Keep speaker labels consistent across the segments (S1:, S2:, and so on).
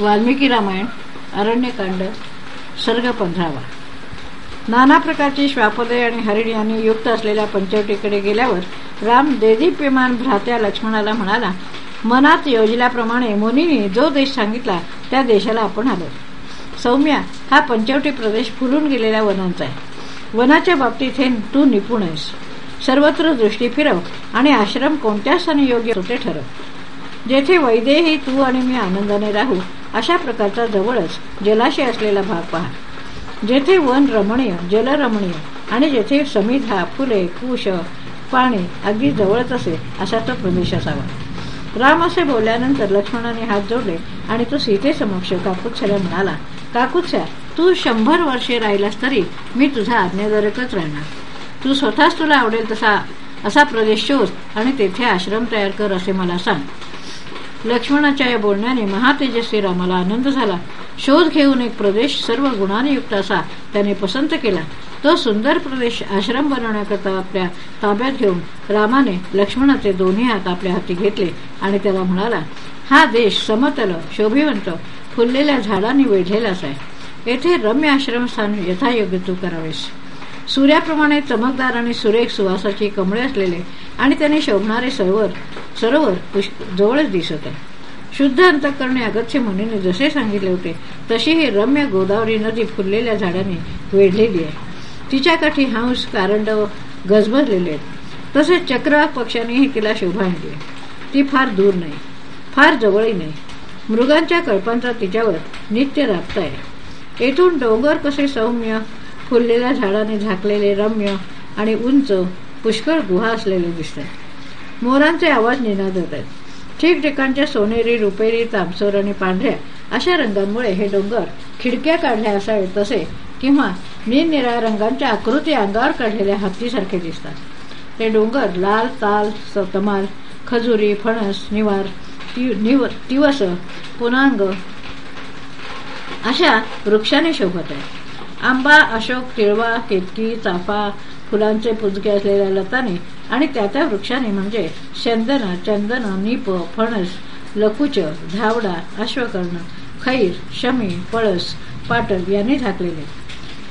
S1: वाल्मिकी रामायण अरण्यकांड सर्ग पंधरावा नाना प्रकारची श्वापदे आणि हरिणी आणि युक्त असलेल्या पंचवटीकडे गेल्यावर राम देदीप्यमान भ्रात्या लक्ष्मणाला म्हणाला मनात योजल्याप्रमाणे मुनीने जो देश सांगितला त्या देशाला आपण आलो. सौम्या हा पंचवटी प्रदेश फुलून गेलेल्या वनांचा आहे. वनाच्या बाबतीत हे तू निपुण आहेस. सर्वत्र दृष्टी फिरव आणि आश्रम कोणत्या स्थानी योग्य होते ठरव. जेथे वैदेही तू आणि मी आनंदाने राहू अशा प्रकारचा जवळच जलाशय असलेला भाग पहा. जेथे वन रमणीय जलरमणीय आणि जेथे समिधा फुले कुश पाणी अगदी जवळच असे असा तो प्रदेश असावा. राम असे बोलल्यानंतर लक्ष्मणाने हात जोडले आणि तो सीतेसमक्ष काकुत्स्याला म्हणाला काकुत्स्या तू शंभर वर्षे राहिलास तरी मी तुझा आज्ञाधारकच राहणार. तू स्वतःच तुला आवडेल तसा असा प्रदेश शोध आणि तेथे आश्रम तयार कर असे मला सांग. लक्ष्मणाच्या या बोलण्याने महातेजस्वी रामाला आनंद झाला. शोध घेऊन एक प्रदेश सर्व गुणाने युक्त असा त्याने पसंत केला. तो सुंदर प्रदेश आश्रम बनवण्याकरता आपल्या ताब्यात घेऊन रामाने लक्ष्मणाचे दोन्ही हात आपल्या हाती घेतले आणि त्याला म्हणाला हा देश समतल शोभिवंत फुललेल्या झाडांनी वेढलेलाच आहे. येथे रम्य आश्रमस्थान यथायोग्य तू करावेस. सूर्याप्रमाणे चमकदार आणि सुरेख सुवासाची कमळे असलेले आणि त्याने शोभणारे सरोवर सरोवर जवळच दिसत आहे. शुद्ध अंतकरणे अगत्य मुनीने जसे सांगितले होते तशी ही रम्य गोदावरी नदी फुललेल्या झाडाने वेढलेली आहे. तिच्या काठी हंस कारंड गजबजलेले आहेत. तसेच चक्र पक्षांनीही तिला शोभा आणली ती फार दूर नाही फार जवळही नाही. मृगांच्या कळपांचा तिच्यावर नित्य राबता आहे येथून डोंगर कसे सौम्य फुललेल्या झाडाने झाकलेले रम्य आणि उंच पुष्कळ गुहा असलेले दिसतात. मोरांचे आवाज निनाद होत आहेत ठिकठिकाणच्या सोनेरी रुपेरी तामसोर आणि पांढऱ्या अशा रंगांमुळे हे डोंगर खिडक्या काढल्या असावे तसे किंवा निरनिराळ्या रंगांच्या आकृती अंगावर काढलेल्या हत्तीसारखे दिसतात. ते डोंगर लाल ताल सतमाल खजुरी फणस निवार निव तिवस पुनांग अशा वृक्षाने शोभत आहे. आंबा अशोक तिळवा केतकी चाफा फुलांचे पुजके असलेल्या लताने आणि त्या त्या वृक्षाने म्हणजे चंदन चंदन नीप फणस लकुच धावडा अश्वकर्ण खैर शमी पळस पाटल यांनी झाकलेले.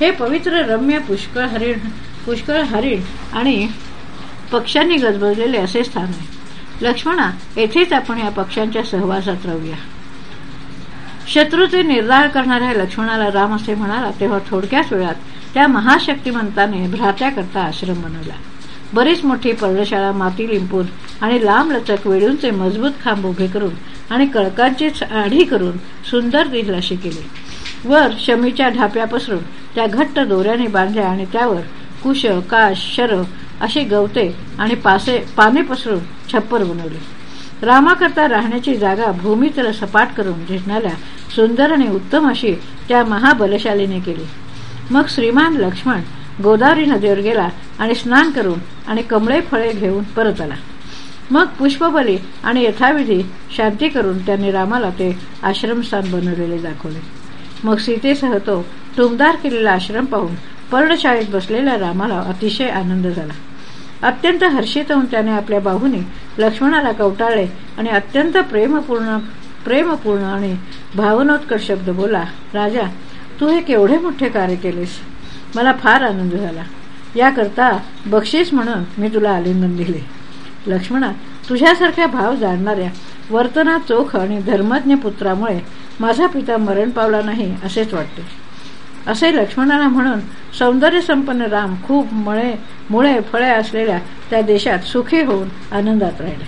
S1: हे पवित्र रम्य पुष्कळ हरिण पुष्कळ हरिण आणि पक्ष्यांनी गजबजलेले असे स्थान आहे. लक्ष्मणा येथेच आपण या पक्ष्यांच्या सहवासात राहूया. शत्रूचे निर्धार करणाऱ्या लक्ष्मणाला राम असे म्हणाला तेव्हा थोडक्याच वेळात त्या महाशक्तिमंताने भ्रात्याकरता आश्रम बनवला. बरीच मोठी पर्णशाळा माती लिंपून आणि लांब लचक वेळूंचे मजबूत खांब उभे करून आणि कळकांची आढी करून सुंदर दिलाशी केली. वर शमीच्या ढाप्या पसरून त्या घट्ट दोऱ्याने बांधल्या आणि त्यावर कुश काश शर अशी गवते आणि पासे पाने पसरून छप्पर बनवले. रामाकरता राहण्याची जागा भूमीतल सपाट करून झिजणाऱ्या सुंदर आणि उत्तम अशी त्या महाबलशालीने केली. मग श्रीमान लक्ष्मण गोदावरी नदीवर गेला आणि स्नान करून आणि कमळे फळे घेऊन परत आला. मग पुष्पबली आणि यथाविधी शांती करून त्यांनी रामाला ते आश्रमस्थान बनवलेले दाखवले. मग सीतेसह तो टुमदार केलेला आश्रम पाहून पर्णशाळेत बसलेल्या रामाला अतिशय आनंद झाला. अत्यंत हर्षित होऊन त्याने आपल्या बाहूने लक्ष्मणाला कवटाळले आणि अत्यंत प्रेमपूर्ण प्रेमपूर्ण आणि भावनोत्कट शब्द बोला राजा तू हे केवढे मोठे कार्य केलेस? मला फार आनंद झाला. याकरता बक्षीस म्हणून मी तुला आलिंगन दिले. लक्ष्मणा तुझ्यासारख्या भाव जाणणाऱ्या वर्तना चोख आणि धर्मज्ञ पुत्रामुळे माझा पिता मरण पावला नाही असेच वाटते. असे लक्ष्मणाला म्हणून सौंदर्य संपन्न राम खूप मळे मुळे फळे असलेल्या त्या देशात सुखी होऊन आनंदात राहिला.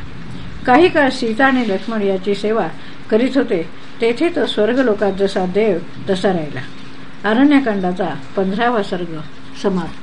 S1: काही काळ सीता आणि लक्ष्मण याची सेवा करीत होते तेथे तो स्वर्ग लोकात जसा देव तसा राहिला. अरण्यकांडाचा पंधरावा सर्ग समाप्त.